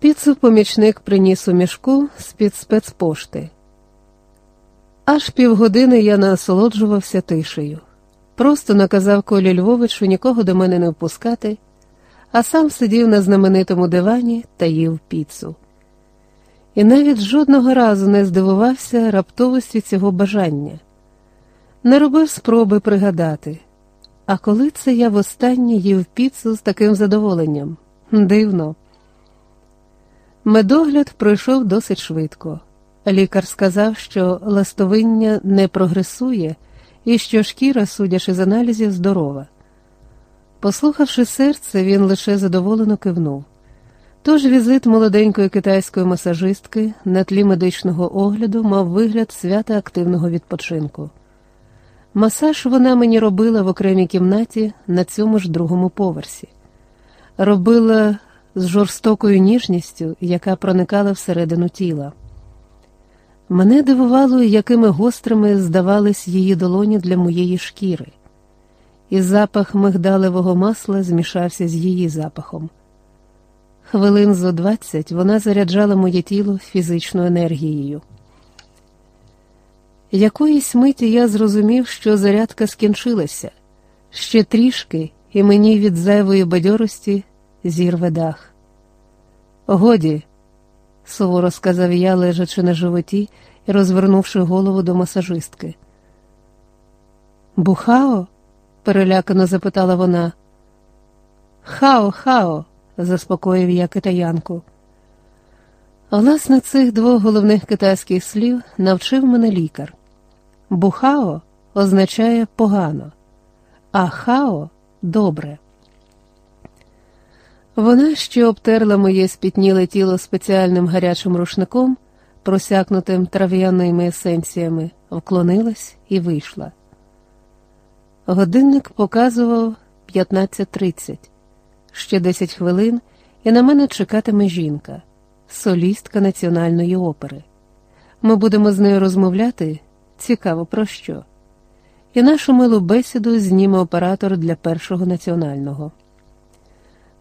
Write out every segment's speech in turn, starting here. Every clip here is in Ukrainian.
Піцу помічник приніс у мішку з-під спецпошти. Аж півгодини я насолоджувався тишею. Просто наказав Колі Львовичу нікого до мене не впускати, а сам сидів на знаменитому дивані та їв піцу. І навіть жодного разу не здивувався раптовості цього бажання, не робив спроби пригадати. А коли це я востаннє їв піцу з таким задоволенням? Дивно. Медогляд пройшов досить швидко. Лікар сказав, що ластовиння не прогресує і що шкіра, судячи з аналізів, здорова. Послухавши серце, він лише задоволено кивнув. Тож візит молоденької китайської масажистки на тлі медичного огляду мав вигляд свята активного відпочинку. Масаж вона мені робила в окремій кімнаті на цьому ж другому поверсі. Робила з жорстокою ніжністю, яка проникала всередину тіла. Мене дивувало, якими гострими здавались її долоні для моєї шкіри, і запах мигдалевого масла змішався з її запахом. Хвилин зо двадцять вона заряджала моє тіло фізичною енергією. Якоїсь миті я зрозумів, що зарядка скінчилася, ще трішки, і мені від зайвої бадьорості зірве дах. Годі, суворо сказав я, лежачи на животі і розвернувши голову до масажистки. Бухао? перелякано запитала вона. Хао, хао, заспокоїв я китаянку. Власне, цих двох головних китайських слів навчив мене лікар. Бухао означає погано, а хао добре. Вона ще обтерла моє спітніле тіло спеціальним гарячим рушником, просякнутим трав'яними есенціями, вклонилась і вийшла. Годинник показував 15.30. Ще 10 хвилин, і на мене чекатиме жінка, солістка національної опери. Ми будемо з нею розмовляти цікаво про що. І нашу милу бесіду зніме оператор для першого національного.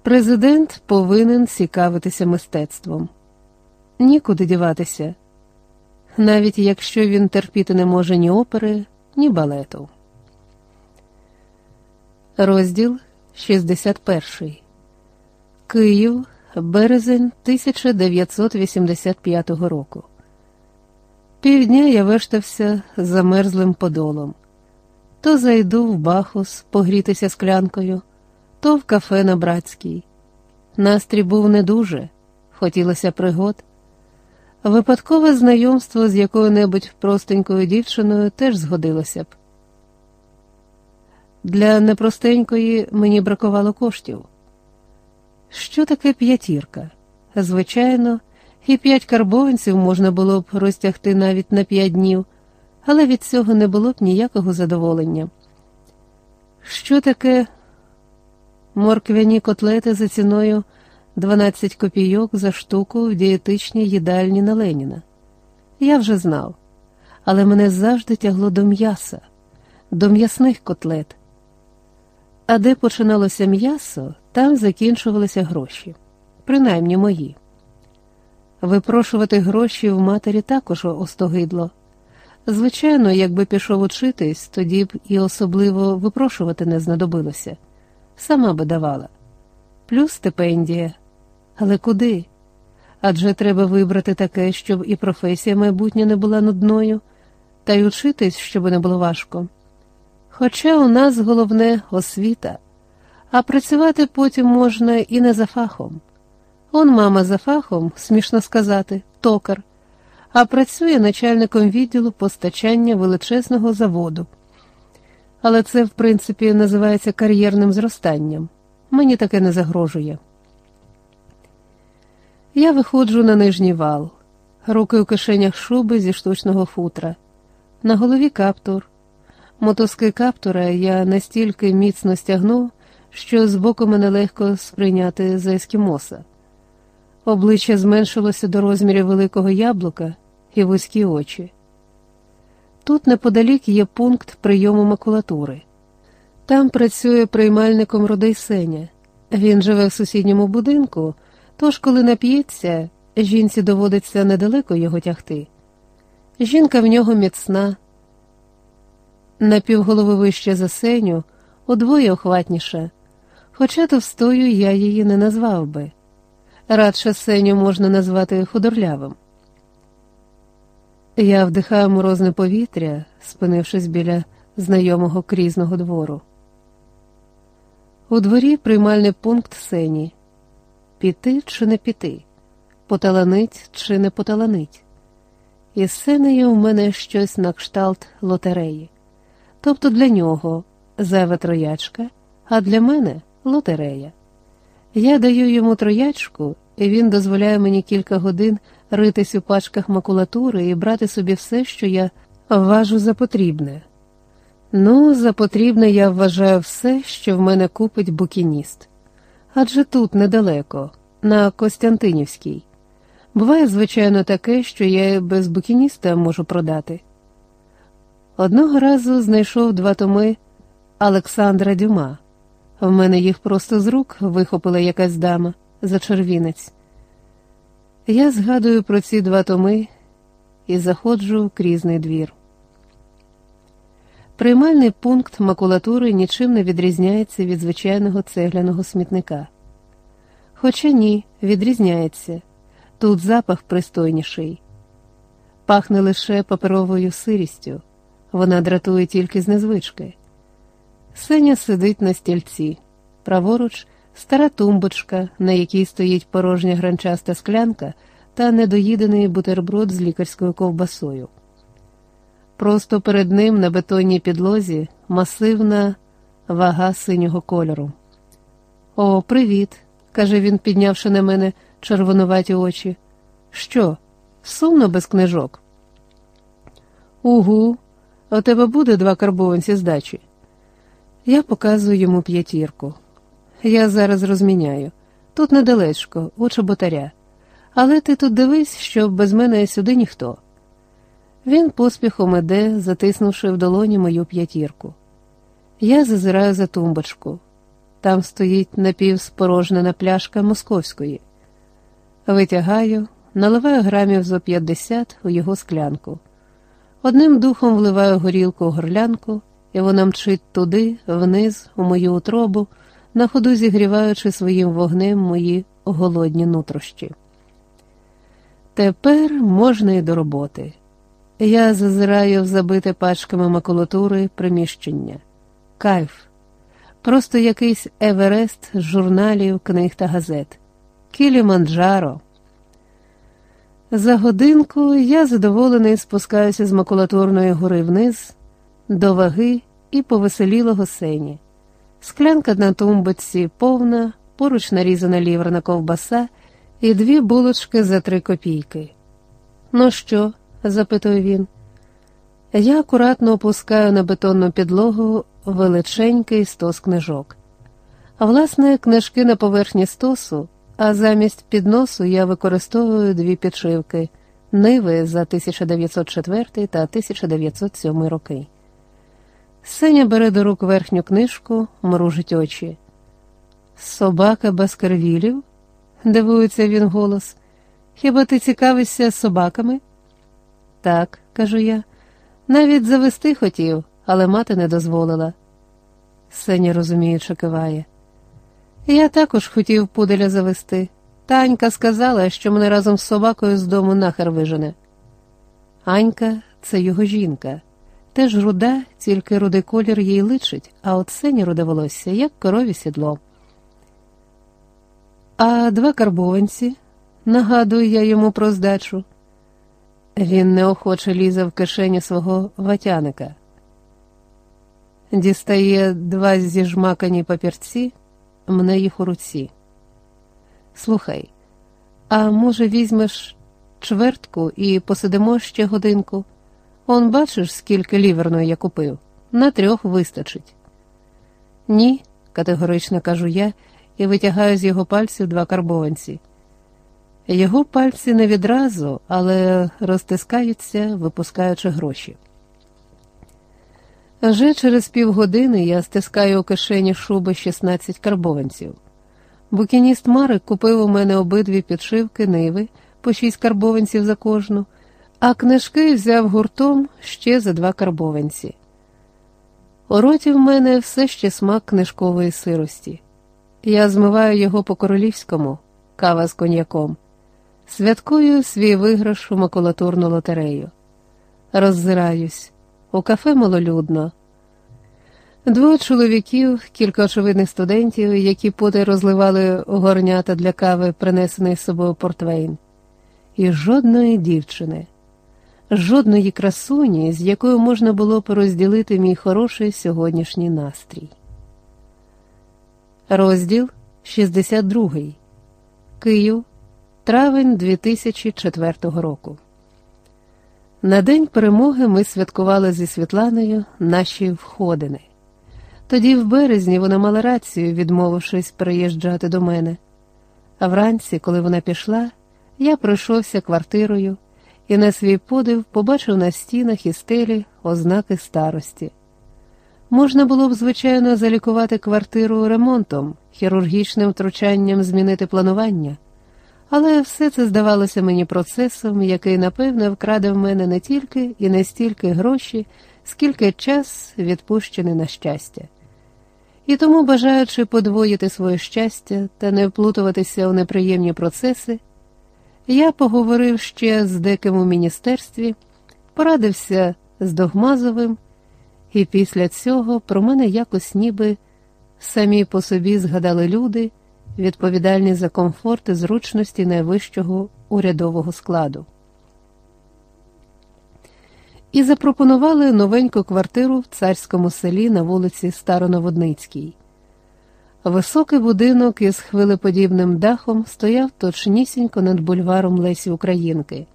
Президент повинен цікавитися мистецтвом. Нікуди діватися, навіть якщо він терпіти не може ні опери, ні балету. Розділ 61. Київ, березень 1985 року. Півдня я вештався замерзлим подолом. То зайду в Бахус погрітися склянкою то в кафе на братській. Настрій був не дуже, хотілося пригод. Випадкове знайомство з якою-небудь простенькою дівчиною теж згодилося б. Для непростенької мені бракувало коштів. Що таке п'ятірка? Звичайно, і п'ять карбованців можна було б розтягти навіть на п'ять днів, але від цього не було б ніякого задоволення. Що таке морквяні котлети за ціною 12 копійок за штуку в дієтичній їдальні на Леніна. Я вже знав, але мене завжди тягло до м'яса, до м'ясних котлет. А де починалося м'ясо, там закінчувалися гроші, принаймні мої. Випрошувати гроші в матері також остогидло. Звичайно, якби пішов учитись, тоді б і особливо випрошувати не знадобилося сама би давала. Плюс стипендія. Але куди? Адже треба вибрати таке, щоб і професія майбутня не була нудною, та й учитись, щоб не було важко. Хоча у нас головне освіта, а працювати потім можна і не за фахом. Он мама за фахом, смішно сказати, токар, а працює начальником відділу постачання величезного заводу але це, в принципі, називається кар'єрним зростанням. Мені таке не загрожує. Я виходжу на нижній вал, руки у кишенях шуби зі штучного футра, на голові каптур. Мотузки каптура я настільки міцно стягнув, що збоку мене легко сприйняти за ескімоса. Обличчя зменшилося до розмірів великого яблука і вузькі очі. Тут неподалік є пункт прийому макулатури. Там працює приймальником Родей Сеня. Він живе в сусідньому будинку, Тож, коли нап'ється, жінці доводиться недалеко його тягти. Жінка в нього міцна, на півголови вище за сеню, удвоє охватніша, хоча товстою я її не назвав би. Радше сеню можна назвати худорлявим. Я вдихаю морозне повітря, спинившись біля знайомого крізного двору. У дворі приймальний пункт сені піти чи не піти, поталанить чи не поталанить. І сценою в мене щось на кшталт лотереї. Тобто для нього зайва троячка, а для мене лотерея. Я даю йому троячку, і він дозволяє мені кілька годин ритись у пачках макулатури і брати собі все, що я вважу за потрібне. Ну, за потрібне я вважаю все, що в мене купить букініст. Адже тут недалеко, на Костянтинівській. Буває, звичайно, таке, що я без букініста можу продати. Одного разу знайшов два томи Олександра Дюма. В мене їх просто з рук вихопила якась дама за червінець. Я згадую про ці два томи і заходжу в крізний двір. Приймальний пункт макулатури нічим не відрізняється від звичайного цегляного смітника. Хоча ні, відрізняється тут запах пристойніший, пахне лише паперовою сирістю, вона дратує тільки з незвички. Сеня сидить на стільці, праворуч стара тумбочка, на якій стоїть порожня гранчаста склянка та недоїдений бутерброд з лікарською ковбасою. Просто перед ним на бетонній підлозі масивна вага синього кольору. О, привіт, каже він, піднявши на мене червонуваті очі. Що, сумно без книжок? Угу, у тебе буде два карбованці здачі. Я показую йому п'ятірку. Я зараз розміняю. Тут недалечко, у чоботаря. Але ти тут дивись, що без мене сюди ніхто. Він поспіхом іде, затиснувши в долоні мою п'ятірку. Я зазираю за тумбочку. Там стоїть напівспорожнена пляшка московської. Витягаю, наливаю грамів зо 50 у його склянку. Одним духом вливаю горілку у горлянку, і вона мчить туди, вниз, у мою утробу, на ходу зігріваючи своїм вогнем мої голодні нутрощі. Тепер можна й до роботи. Я зазираю в забите пачками макулатури приміщення. Кайф. Просто якийсь Еверест з журналів, книг та газет. Кіліманджаро. За годинку я задоволений спускаюся з макулатурної гори вниз, до ваги і повеселілого сені. Склянка на тумбочці повна, поруч нарізана ліврна ковбаса і дві булочки за три копійки. Ну що? запитує він. Я акуратно опускаю на бетонну підлогу величенький стос книжок. Власне, книжки на поверхні стосу, а замість підносу я використовую дві підшивки Ниви за 1904 та 1907 роки. Сеня бере до рук верхню книжку, мружить очі. Собака без кервілів? дивується він голос. Хіба ти цікавишся собаками? Так, кажу я, навіть завести хотів, але мати не дозволила. Сеня розуміючи, киває. Я також хотів пуделя завести. Танька сказала, що мене разом з собакою з дому нахер вижене. Анька це його жінка. Теж руда, тільки рудий колір їй личить, а от сині руде волосся, як корові сідло. А два карбованці, нагадую я йому про здачу. Він неохоче лізе в кишені свого ватяника, дістає два зіжмакані папірці, мне їх у руці. Слухай, а може, візьмеш чвертку і посидимо ще годинку? Он бачиш, скільки ліверної я купив? На трьох вистачить. Ні, категорично кажу я і витягаю з його пальців два карбованці. Його пальці не відразу, але розтискаються, випускаючи гроші. Вже через півгодини я стискаю у кишені шуби 16 карбованців. Букініст Марик купив у мене обидві підшивки ниви по шість карбованців за кожну, а книжки взяв гуртом ще за два карбованці. У роті в мене все ще смак книжкової сирості. Я змиваю його по королівському, кава з коньяком, святкую свій виграш у макулатурну лотерею. Роззираюсь, у кафе малолюдно. Двоє чоловіків, кілька очевидних студентів, які поти розливали горнята для кави, принесений з собою портвейн, і жодної дівчини, жодної красуні, з якою можна було порозділити мій хороший сьогоднішній настрій. Розділ 62. Київ, травень 2004 року. На день перемоги ми святкували зі Світланою наші входини. Тоді, в березні, вона мала рацію, відмовившись приїжджати до мене. А вранці, коли вона пішла, я пройшовся квартирою і на свій подив побачив на стінах і стелі ознаки старості. Можна було б, звичайно, залікувати квартиру ремонтом, хірургічним втручанням змінити планування, але все це здавалося мені процесом, який, напевне, вкраде в мене не тільки і не стільки гроші, скільки час відпущений на щастя. І тому, бажаючи подвоїти своє щастя та не вплутуватися у неприємні процеси, я поговорив ще з деким у міністерстві, порадився з Догмазовим, і після цього про мене якось ніби самі по собі згадали люди, відповідальні за комфорт і зручності найвищого урядового складу і запропонували новеньку квартиру в царському селі на вулиці Староноводницькій. Високий будинок із хвилеподібним дахом стояв точнісінько над бульваром Лесі Українки.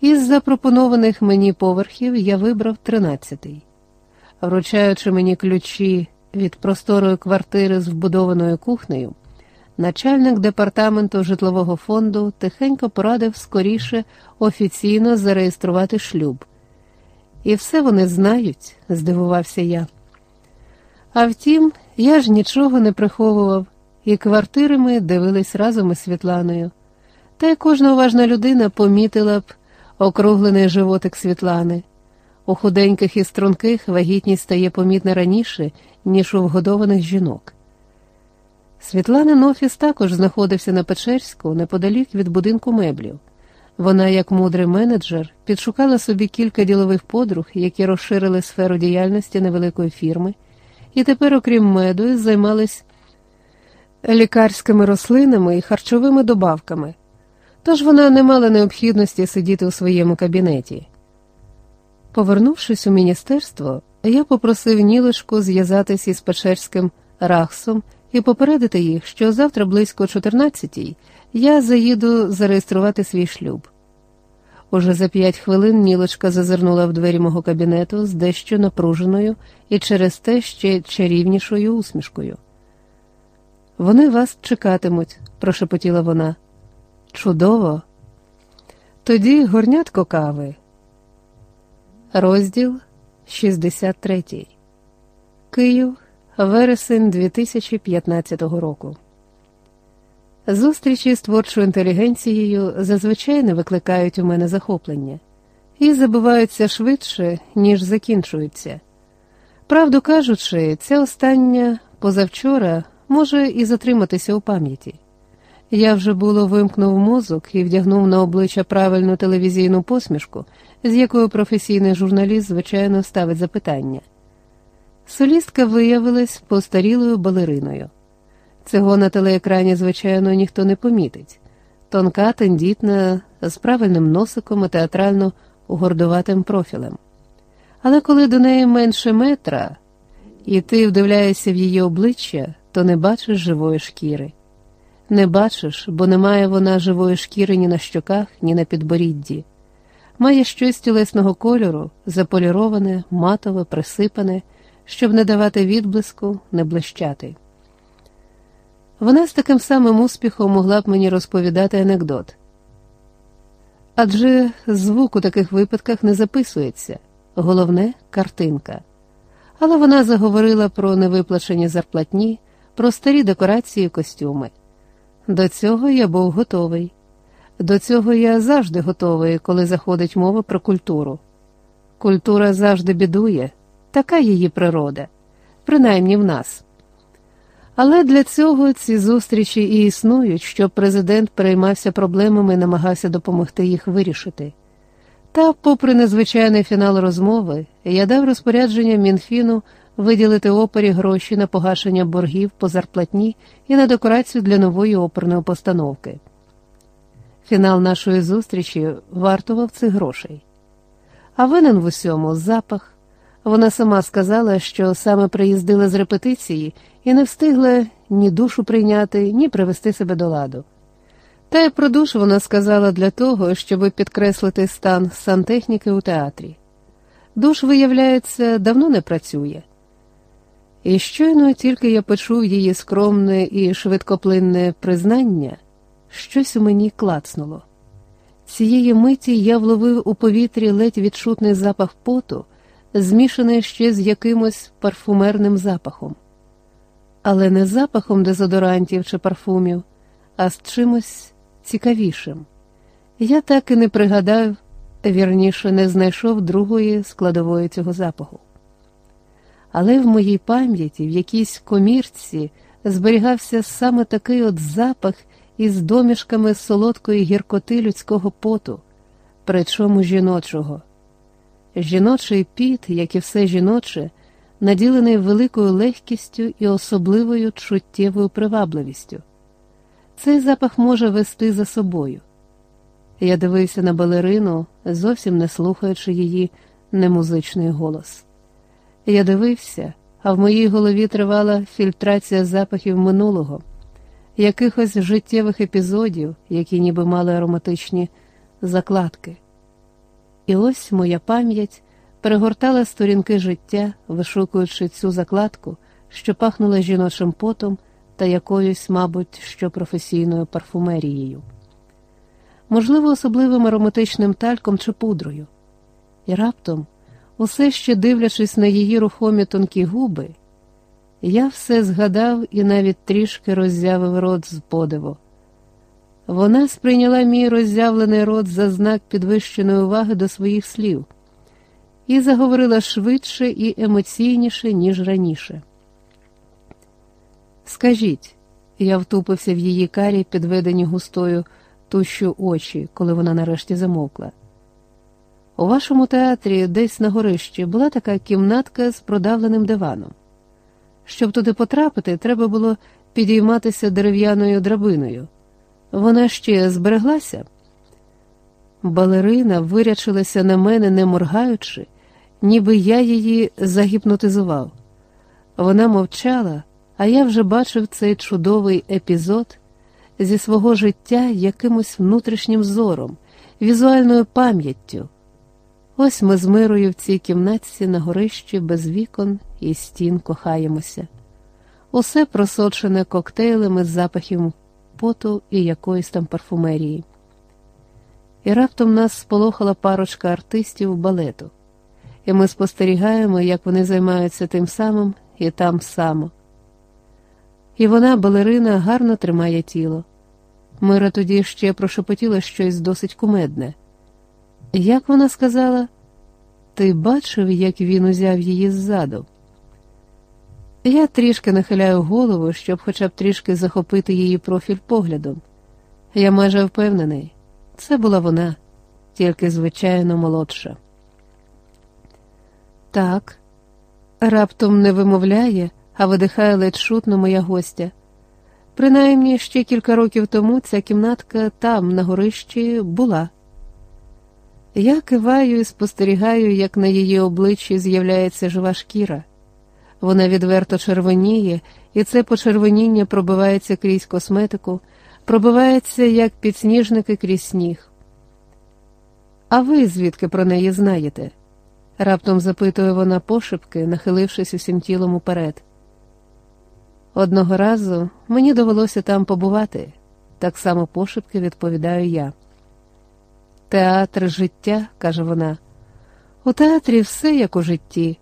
Із запропонованих мені поверхів я вибрав тринадцятий. Вручаючи мені ключі від просторої квартири з вбудованою кухнею, начальник департаменту житлового фонду тихенько порадив скоріше офіційно зареєструвати шлюб. І все вони знають, здивувався я. А втім, я ж нічого не приховував, і квартири ми дивились разом із Світланою. Та й кожна уважна людина помітила б округлений животик Світлани. У худеньких і струнких вагітність стає помітна раніше, ніж у вгодованих жінок. Світланин офіс також знаходився на Печерську неподалік від будинку меблів. Вона, як мудрий менеджер, підшукала собі кілька ділових подруг, які розширили сферу діяльності невеликої фірми, і тепер, окрім меду, займались лікарськими рослинами і харчовими добавками. Тож вона не мала необхідності сидіти у своєму кабінеті. Повернувшись у міністерство, я попросив Нілочку зв'язатись із Печерським рахсом і попередити їх, що завтра близько 14-й я заїду зареєструвати свій шлюб. Уже за п'ять хвилин Нілочка зазирнула в двері мого кабінету з дещо напруженою і через те ще чарівнішою усмішкою. Вони вас чекатимуть, прошепотіла вона. Чудово. Тоді горнятко кави. Розділ 63. Київ, вересень 2015 року. Зустрічі з творчою інтелігенцією зазвичай не викликають у мене захоплення і забуваються швидше, ніж закінчуються. Правду кажучи, ця остання позавчора може і затриматися у пам'яті. Я вже було вимкнув мозок і вдягнув на обличчя правильну телевізійну посмішку, з якою професійний журналіст, звичайно, ставить запитання. Солістка виявилась постарілою балериною. Цього на телеекрані, звичайно, ніхто не помітить. Тонка, тендітна, з правильним носиком і театрально угордуватим профілем. Але коли до неї менше метра, і ти вдивляєшся в її обличчя, то не бачиш живої шкіри. Не бачиш, бо немає вона живої шкіри ні на щоках, ні на підборідді. Має щось тілесного кольору, заполіроване, матове, присипане, щоб не давати відблиску, не блищати. Вона з таким самим успіхом могла б мені розповідати анекдот. Адже звук у таких випадках не записується, головне картинка. Але вона заговорила про невиплачені зарплатні, про старі декорації костюми. До цього я був готовий. До цього я завжди готовий, коли заходить мова про культуру. Культура завжди бідує, така її природа, принаймні в нас. Але для цього ці зустрічі і існують, щоб президент переймався проблемами і намагався допомогти їх вирішити. Та, попри незвичайний фінал розмови, я дав розпорядження Мінфіну виділити опері гроші на погашення боргів по зарплатні і на декорацію для нової оперної постановки. Фінал нашої зустрічі вартував цих грошей. А винен в усьому запах. Вона сама сказала, що саме приїздила з репетиції і не встигла ні душу прийняти, ні привести себе до ладу. Та й про душ вона сказала для того, щоб підкреслити стан сантехніки у театрі. Душ, виявляється, давно не працює. І щойно тільки я почув її скромне і швидкоплинне признання, щось у мені клацнуло. Цієї миті я вловив у повітрі ледь відчутний запах поту, змішаний ще з якимось парфумерним запахом, але не запахом дезодорантів чи парфумів, а з чимось цікавішим. Я так і не пригадав, вірніше не знайшов другої складової цього запаху. Але в моїй пам'яті, в якійсь комірці, зберігався саме такий от запах із домішками солодкої гіркоти людського поту, причому жіночого. Жіночий піт, як і все жіноче, наділений великою легкістю і особливою чуттєвою привабливістю. Цей запах може вести за собою. Я дивився на балерину, зовсім не слухаючи її немузичний голос. Я дивився, а в моїй голові тривала фільтрація запахів минулого, якихось життєвих епізодів, які ніби мали ароматичні закладки. І ось моя пам'ять перегортала сторінки життя, вишукуючи цю закладку, що пахнула жіночим потом та якоюсь, мабуть, що професійною парфумерією, можливо, особливим ароматичним тальком чи пудрою. І раптом, усе ще дивлячись на її рухомі тонкі губи, я все згадав і навіть трішки роззявив рот з подиву. Вона сприйняла мій роззявлений рот за знак підвищеної уваги до своїх слів і заговорила швидше і емоційніше, ніж раніше. Скажіть, я втупився в її карі, підведені густою тущу очі, коли вона нарешті замовкла. У вашому театрі десь на горищі була така кімнатка з продавленим диваном. Щоб туди потрапити, треба було підійматися дерев'яною драбиною. Вона ще збереглася. Балерина вирячилася на мене, не моргаючи, ніби я її загіпнотизував. Вона мовчала, а я вже бачив цей чудовий епізод зі свого життя якимось внутрішнім зором, візуальною пам'яттю. Ось ми з мирою в цій кімнатці на горищі без вікон і стін кохаємося. Усе просочене коктейлем з запахів поту і якоїсь там парфумерії. І раптом нас сполохала парочка артистів балету, і ми спостерігаємо, як вони займаються тим самим і там само. І вона, балерина, гарно тримає тіло. Мира тоді ще прошепотіла щось досить кумедне. Як вона сказала, ти бачив, як він узяв її ззаду? Я трішки нахиляю голову, щоб хоча б трішки захопити її профіль поглядом. Я майже впевнений, це була вона, тільки звичайно молодша. Так, раптом не вимовляє, а видихає ледь шутно моя гостя. Принаймні ще кілька років тому ця кімнатка там, на горищі, була. Я киваю і спостерігаю, як на її обличчі з'являється жива шкіра. Вона відверто червоніє, і це почервоніння пробивається крізь косметику, пробивається як підсніжники крізь сніг. А ви звідки про неї знаєте? раптом запитує вона пошепки, нахилившись усім тілом уперед. Одного разу мені довелося там побувати, так само пошепки відповідаю я. Театр життя, каже вона, у театрі все як у житті.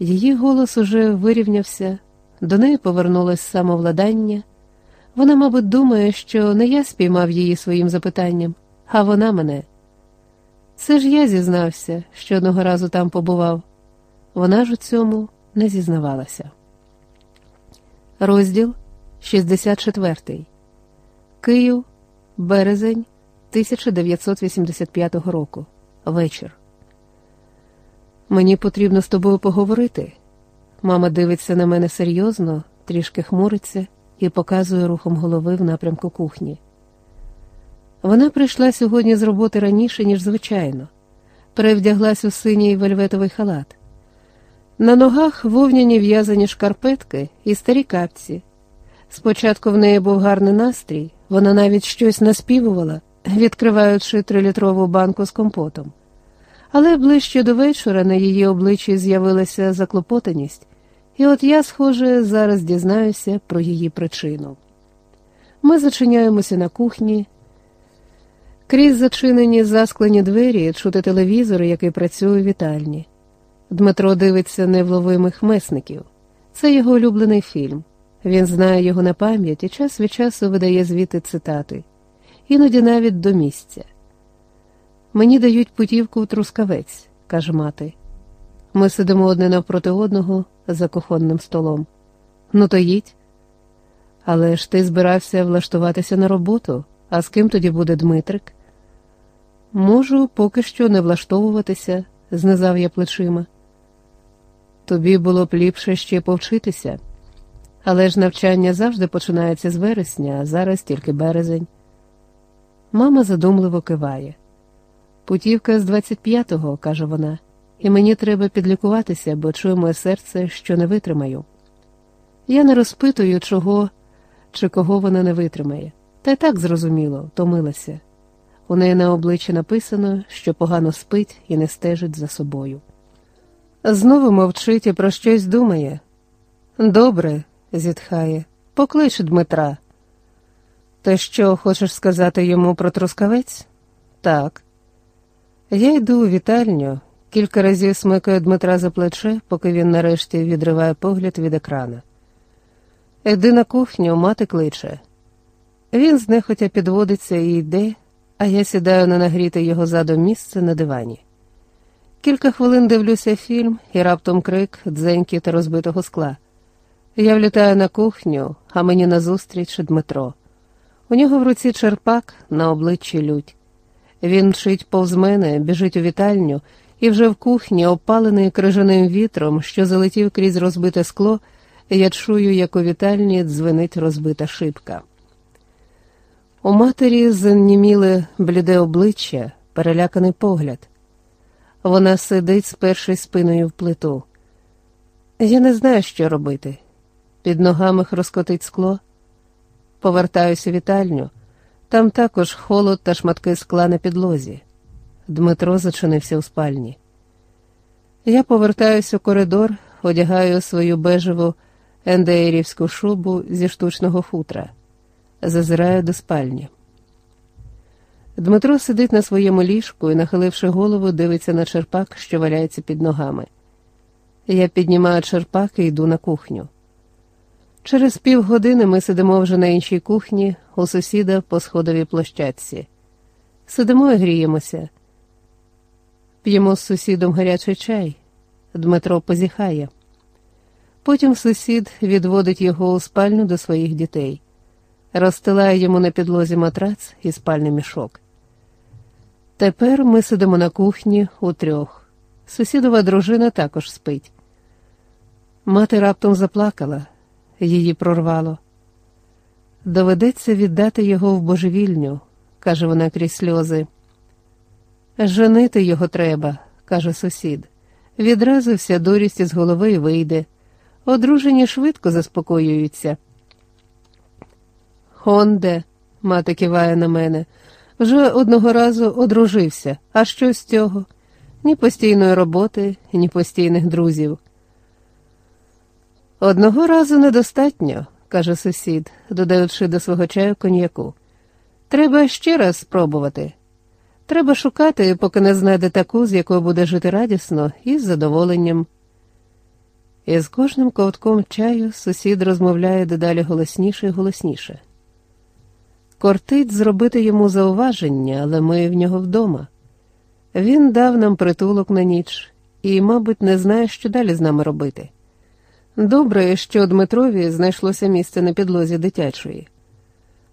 Її голос уже вирівнявся, До неї повернулось самовладання. Вона, мабуть, думає, що не я спіймав її своїм запитанням, а вона мене. Це ж я зізнався, що одного разу там побував. Вона ж у цьому не зізнавалася. Розділ 64. Київ, березень 1985 року. Вечір. Мені потрібно з тобою поговорити. Мама дивиться на мене серйозно, трішки хмуриться і показує рухом голови в напрямку кухні. Вона прийшла сьогодні з роботи раніше, ніж звичайно, перевдяглась у синій вельветовий халат. На ногах вовняні в'язані шкарпетки і старі капці. Спочатку в неї був гарний настрій, вона навіть щось наспівувала, відкриваючи трилітрову банку з компотом. Але ближче до вечора на її обличчі з'явилася заклопотаність, і от я, схоже, зараз дізнаюся про її причину. Ми зачиняємося на кухні. Крізь зачинені засклені двері чути телевізор, який працює у вітальні. Дмитро дивиться невловимих месників. Це його улюблений фільм. Він знає його на пам'ять і час від часу видає звідти цитати, іноді навіть до місця. Мені дають путівку в трускавець, каже мати. Ми сидимо одне навпроти одного за кухонним столом. Ну, то їдь. Але ж ти збирався влаштуватися на роботу, а з ким тоді буде Дмитрик? Можу поки що не влаштовуватися, знизав я плечима. Тобі було б ліпше ще повчитися, але ж навчання завжди починається з вересня, а зараз тільки березень. Мама задумливо киває. Путівка з 25-го, каже вона, і мені треба підлікуватися, бо чує моє серце, що не витримаю. Я не розпитую, чого чи кого вона не витримає, та й так зрозуміло, втомилася. У неї на обличчі написано, що погано спить і не стежить за собою. Знову мовчить і про щось думає. Добре, зітхає, поклич Дмитра. Ти що, хочеш сказати йому про трускавець? Так. Я йду у вітальню, кілька разів смикаю Дмитра за плече, поки він нарешті відриває погляд від екрана. Іди на кухню, мати кличе. Він знехотя підводиться і йде, а я сідаю на нагріте його задом місце на дивані. Кілька хвилин дивлюся фільм і раптом крик, дзеньки та розбитого скла. Я влітаю на кухню, а мені назустріч Дмитро. У нього в руці черпак, на обличчі лють. Він мчить повз мене, біжить у вітальню, і вже в кухні, опалений крижаним вітром, що залетів крізь розбите скло, я чую, як у вітальні дзвенить розбита шибка. У матері заніміли бліде обличчя, переляканий погляд. Вона сидить, сперши спиною в плиту. Я не знаю, що робити. Під ногами хроскотить скло. Повертаюся в вітальню. Там також холод та шматки скла на підлозі. Дмитро зачинився у спальні. Я повертаюся у коридор, одягаю свою бежеву ендеєрівську шубу зі штучного футра, зазираю до спальні. Дмитро сидить на своєму ліжку і, нахиливши голову, дивиться на черпак, що валяється під ногами. Я піднімаю черпак і йду на кухню. Через півгодини ми сидимо вже на іншій кухні, у сусіда по сходовій площадці. Сидимо і гріємося. П'ємо з сусідом гарячий чай. Дмитро позіхає. Потім сусід відводить його у спальню до своїх дітей, розстилає йому на підлозі матрац і спальний мішок. Тепер ми сидимо на кухні у трьох. Сусідова дружина також спить. Мати раптом заплакала, її прорвало. Доведеться віддати його в божевільню, каже вона крізь сльози. Женити його треба, каже сусід. Відразу вся дурість із голови вийде. Одружені швидко заспокоюються. Хонде, мати киває на мене, вже одного разу одружився. А що з цього? Ні постійної роботи, ні постійних друзів. Одного разу недостатньо, каже сусід, додаючи до свого чаю коньяку. Треба ще раз спробувати. Треба шукати, поки не знайде таку, з якою буде жити радісно і з задоволенням. І з кожним ковтком чаю сусід розмовляє дедалі голосніше і голосніше. Кортить зробити йому зауваження, але ми в нього вдома. Він дав нам притулок на ніч і, мабуть, не знає, що далі з нами робити. Добре, що Дмитрові знайшлося місце на підлозі дитячої,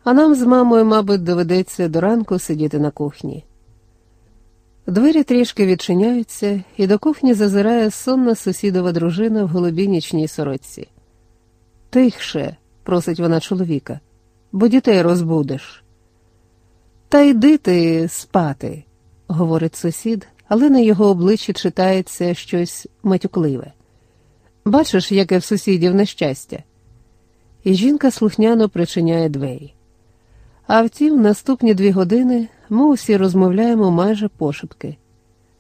а нам з мамою, мабуть, доведеться до ранку сидіти на кухні. Двері трішки відчиняються, і до кухні зазирає сонна сусідова дружина в голубій нічній сорочці. Тихше, просить вона чоловіка, бо дітей розбудеш. Та йди ти спати, говорить сусід, але на його обличчі читається щось матюкливе. Бачиш, яке в сусідів нещастя. І жінка слухняно причиняє двері. А втім, наступні дві години ми усі розмовляємо майже пошепки.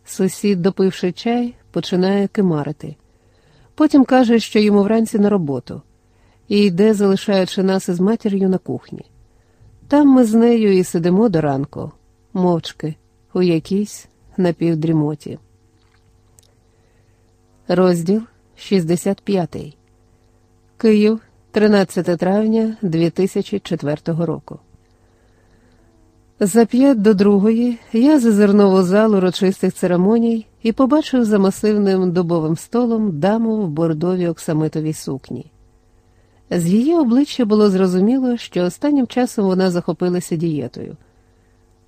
Сусід, допивши чай, починає кимарити. Потім каже, що йому вранці на роботу, і йде, залишаючи нас із матір'ю на кухні. Там ми з нею і сидимо до ранку, мовчки, у якійсь напівдрімоті. Розділ 65. Київ, 13 травня 2004 року. За п'ять до другої я зазирнув у зал урочистих церемоній і побачив за масивним дубовим столом даму в бордовій оксамитовій сукні. З її обличчя було зрозуміло, що останнім часом вона захопилася дієтою.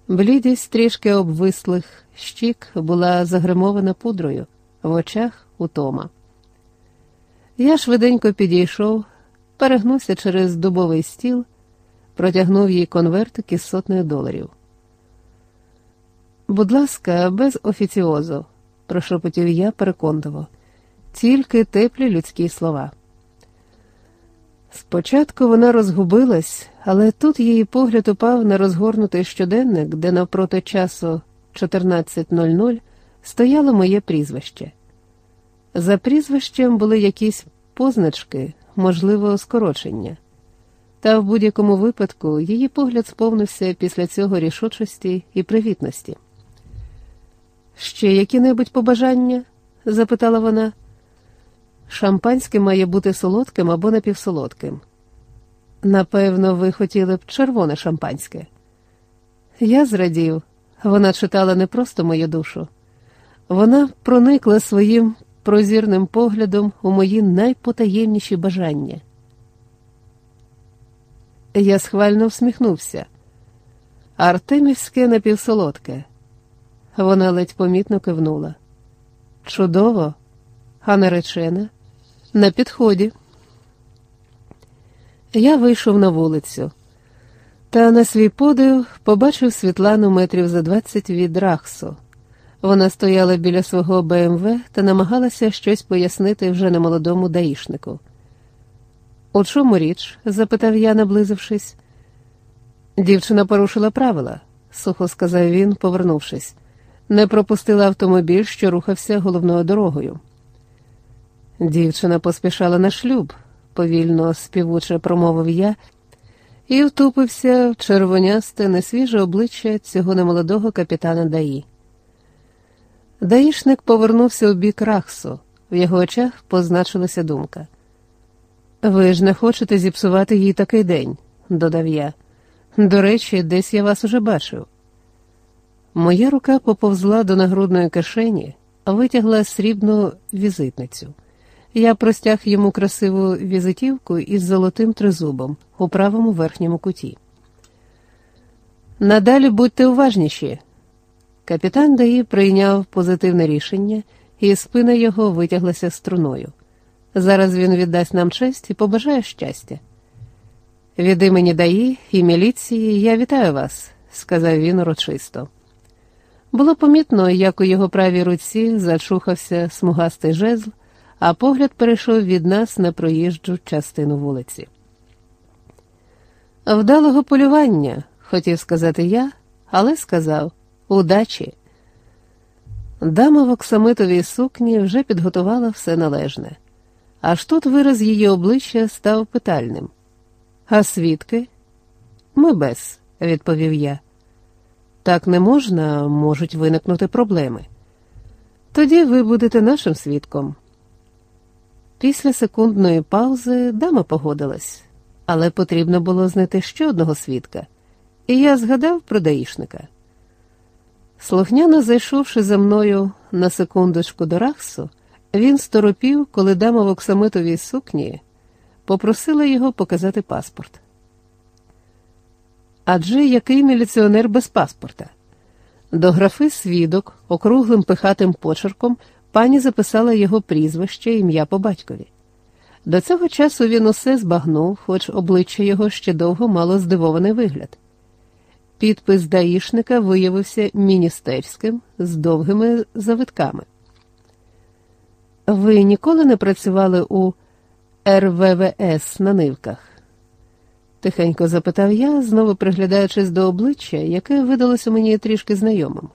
Блідість трішки обвислих щік була загримована пудрою, в очах утома. Я швиденько підійшов, перегнувся через дубовий стіл протягнув їй конвертик із сотнею доларів. Будь ласка, без офіціозу, прошепотів я переконливо, тільки теплі людські слова. Спочатку вона розгубилась, але тут її погляд упав на розгорнутий щоденник, де навпроти часу 14.00 стояло моє прізвище. За прізвищем були якісь позначки, можливо, скорочення. Та в будь-якому випадку її погляд сповнився після цього рішучості і привітності. Ще які-небудь побажання? запитала вона. Шампанське має бути солодким або напівсолодким. Напевно, ви хотіли б червоне шампанське. Я зрадів, вона читала не просто мою душу, вона проникла своїм прозірним поглядом у мої найпотаємніші бажання. Я схвально всміхнувся. Артемівське напівсолодке. Вона ледь помітно кивнула. Чудово, а наречена на підході. Я вийшов на вулицю, та на свій подив побачив Світлану метрів за двадцять від Рахсу. Вона стояла біля свого БМВ та намагалася щось пояснити вже немолодому даїшнику. У чому річ? запитав я, наблизившись. Дівчина порушила правила, сухо сказав він, повернувшись, не пропустила автомобіль, що рухався головною дорогою. Дівчина поспішала на шлюб, повільно співуче промовив я і втупився в червонясте, несвіже обличчя цього немолодого капітана Даї. Даїшник повернувся у бік Рахсу, в його очах позначилася думка. Ви ж не хочете зіпсувати їй такий день, додав я. До речі, десь я вас уже бачив. Моя рука поповзла до нагрудної кишені, витягла срібну візитницю. Я простяг йому красиву візитівку із золотим тризубом у правому верхньому куті. Надалі будьте уважніші. Капітан Даї прийняв позитивне рішення, і спина його витяглася струною. Зараз він віддасть нам честь і побажає щастя. Від імені Даї і міліції я вітаю вас, сказав він урочисто. Було помітно, як у його правій руці зачухався смугастий жезл, а погляд перейшов від нас на проїжджу частину вулиці. Вдалого полювання, хотів сказати я, але сказав удачі. Дама в оксамитовій сукні вже підготувала все належне. Аж тут вираз її обличчя став питальним. А свідки? Ми без, відповів я. Так не можна, можуть виникнути проблеми. Тоді ви будете нашим свідком. Після секундної паузи дама погодилась, але потрібно було знайти ще одного свідка, і я згадав про даїшника. Слухняно зайшовши за мною на секундочку до Рахсу, він сторопів, коли дама в оксамитовій сукні попросила його показати паспорт. Адже який міліціонер без паспорта? До графи свідок, округлим пихатим почерком, пані записала його прізвище ім'я по батькові. До цього часу він усе збагнув, хоч обличчя його ще довго мало здивований вигляд. Підпис даїшника виявився міністерським з довгими завитками. Ви ніколи не працювали у РВВС на нивках? тихенько запитав я, знову приглядаючись до обличчя, яке видалося мені трішки знайомим.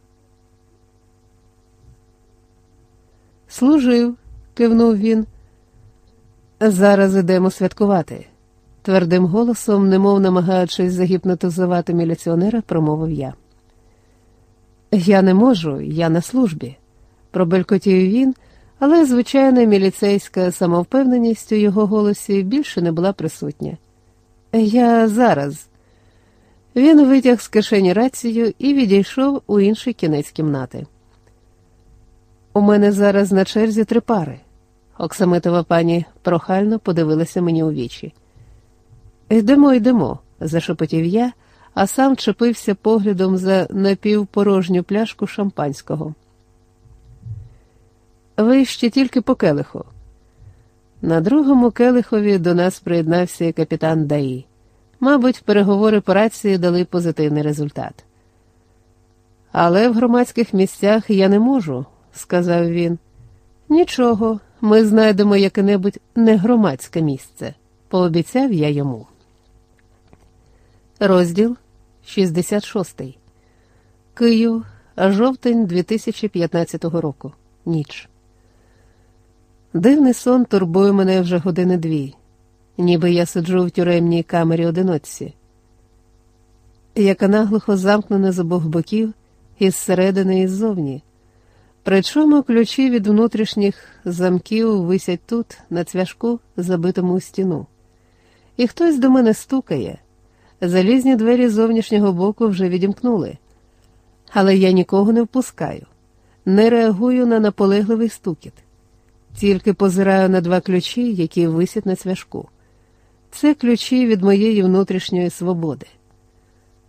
Служив, кивнув він. Зараз ідемо святкувати, твердим голосом, немов намагаючись загіпнотизувати міліціонера, промовив я. Я не можу, я на службі, пробелькотів він, але звичайна міліцейська самовпевненість у його голосі більше не була присутня. Я зараз. Він витяг з кишені рацію і відійшов у інший кінець кімнати. У мене зараз на черзі три пари. Оксамитова пані прохально подивилася мені у вічі. Йдемо, йдемо, зашепотів я, а сам чепився поглядом за напівпорожню пляшку шампанського. Ви ще тільки по келиху. На другому келихові до нас приєднався капітан Даї. Мабуть, переговори по рації дали позитивний результат. Але в громадських місцях я не можу, сказав він. Нічого, ми знайдемо яке-небудь негромадське місце, пообіцяв я йому. Розділ 66. Київ, жовтень 2015 року. Ніч. Дивний сон турбує мене вже години дві, ніби я сиджу в тюремній камері одиночці, яка наглухо замкнена з обох боків із середини і ззовні. Причому ключі від внутрішніх замків висять тут, на цвяшку, забитому у стіну. І хтось до мене стукає. Залізні двері зовнішнього боку вже відімкнули, але я нікого не впускаю, не реагую на наполегливий стукіт. Тільки позираю на два ключі, які висять на цвяшку. Це ключі від моєї внутрішньої свободи.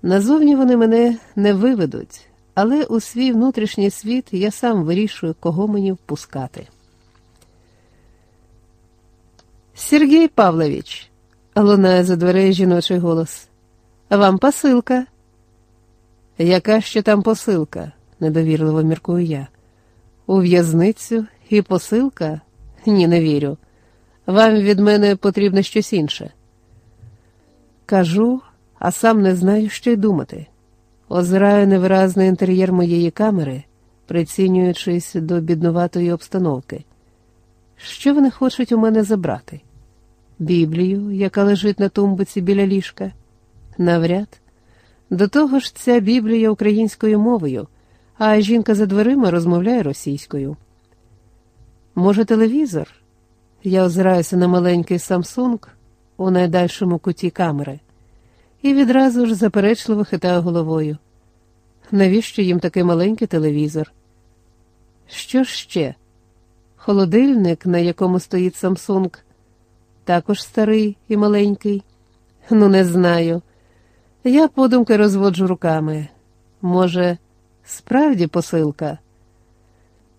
Назовні вони мене не виведуть, але у свій внутрішній світ я сам вирішую, кого мені впускати. Сергій Павлович, лунає за дверей жіночий голос. Вам посилка. Яка ще там посилка? недовірливо міркую я. У в'язницю і посилка? Ні, не вірю. Вам від мене потрібно щось інше. Кажу, а сам не знаю, що й думати. Озираю невиразний інтер'єр моєї камери, прицінюючись до біднуватої обстановки. Що вони хочуть у мене забрати? Біблію, яка лежить на тумбуці біля ліжка? Навряд. До того ж, ця Біблія українською мовою а жінка за дверима розмовляє російською. Може, телевізор? Я озираюся на маленький Самсунг у найдальшому куті камери і відразу ж заперечливо хитаю головою. Навіщо їм такий маленький телевізор? Що ж ще? Холодильник, на якому стоїть Самсунг, також старий і маленький. Ну, не знаю. Я подумки розводжу руками. Може, Справді посилка.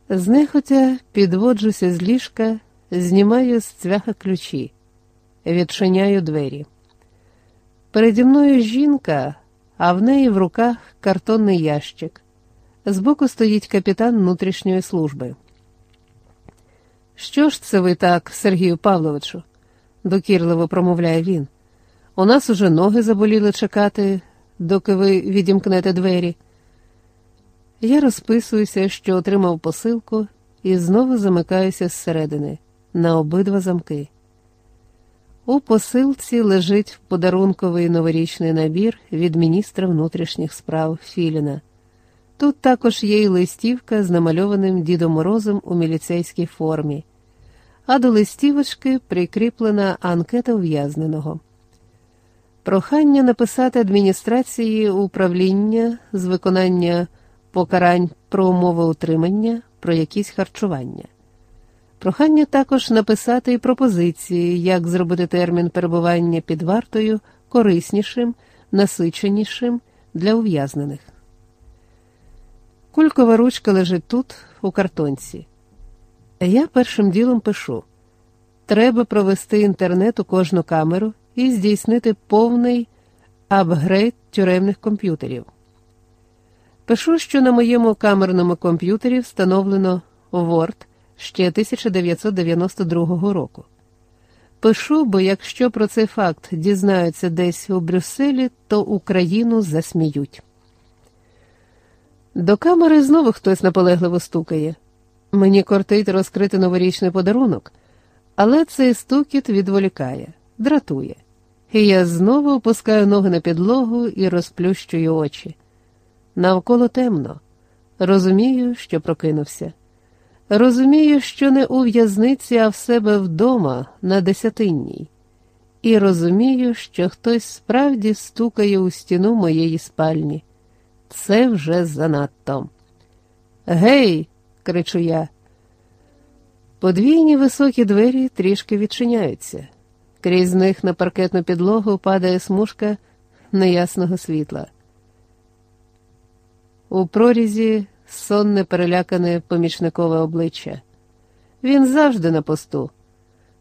Знехотя підводжуся з ліжка, знімаю з цвяха ключі, відчиняю двері. Переді мною жінка, а в неї в руках картонний ящик. Збоку стоїть капітан внутрішньої служби. Що ж це ви так, Сергію Павловичу? докірливо промовляє він. У нас уже ноги заболіли чекати, доки ви відімкнете двері. Я розписуюся, що отримав посилку, і знову замикаюся зсередини на обидва замки. У посилці лежить подарунковий новорічний набір від міністра внутрішніх справ Філіна. Тут також є й листівка з намальованим Дідом Морозом у міліцейській формі, а до листівочки прикріплена анкета ув'язненого. Прохання написати адміністрації управління з виконання покарань про умови утримання, про якісь харчування. Прохання також написати і пропозиції, як зробити термін перебування під вартою кориснішим, насиченішим для ув'язнених. Кулькова ручка лежить тут, у картонці. Я першим ділом пишу: треба провести інтернет у кожну камеру і здійснити повний апгрейд тюремних комп'ютерів. Пишу, що на моєму камерному комп'ютері встановлено Word ще 1992 року. Пишу, бо якщо про цей факт дізнаються десь у Брюсселі, то Україну засміють. До камери знову хтось наполегливо стукає. Мені кортить розкрити новорічний подарунок, але цей стукіт відволікає, дратує. І я знову опускаю ноги на підлогу і розплющую очі. Навколо темно. Розумію, що прокинувся. Розумію, що не у в'язниці, а в себе вдома, на десятинній. І розумію, що хтось справді стукає у стіну моєї спальні. Це вже занадто. Гей, кричу я. Подвійні високі двері трішки відчиняються. Крізь них на паркетну підлогу падає смужка неясного світла. У прорізі сонне перелякане помічникове обличчя. Він завжди на посту.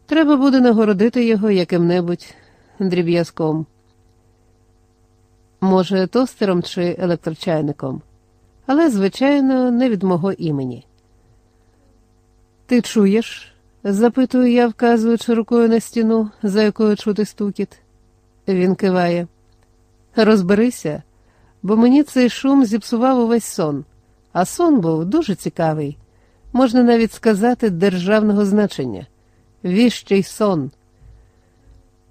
Треба буде нагородити його яким-небудь дріб'язком. Може, тостером чи електрочайником, але, звичайно, не від мого імені. Ти чуєш? Запитую я, вказуючи рукою на стіну, за якою чути стукіт. Він киває. Розберися, бо мені цей шум зіпсував увесь сон, а сон був дуже цікавий, можна навіть сказати, державного значення. Віщий сон.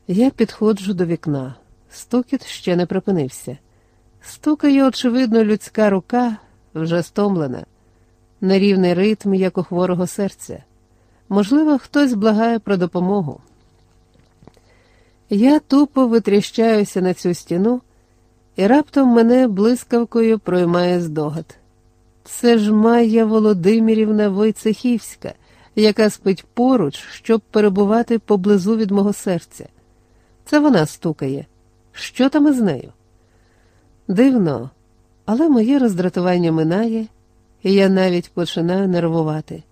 Я підходжу до вікна. Стукіт ще не припинився. Стукає, очевидно, людська рука вже стомлена, нерівний ритм, як у хворого серця. Можливо, хтось благає про допомогу. Я тупо витріщаюся на цю стіну, і раптом мене блискавкою проймає здогад. Це ж Майя Володимирівна Войцехівська, яка спить поруч, щоб перебувати поблизу від мого серця. Це вона стукає. Що там із нею? Дивно, але моє роздратування минає, і я навіть починаю нервувати.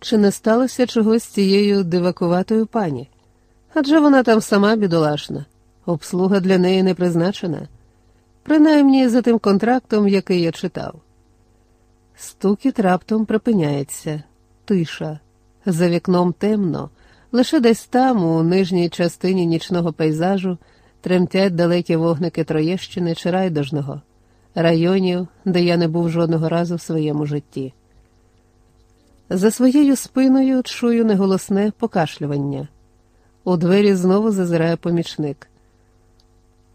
Чи не сталося чогось з цією дивакуватою пані? Адже вона там сама бідолашна, обслуга для неї не призначена, принаймні за тим контрактом, який я читав. Стукіт раптом припиняється, тиша, за вікном темно, лише десь там, у нижній частині нічного пейзажу, тремтять далекі вогники Троєщини чи Райдожного, районів, де я не був жодного разу в своєму житті. За своєю спиною чую неголосне покашлювання. У двері знову зазирає помічник.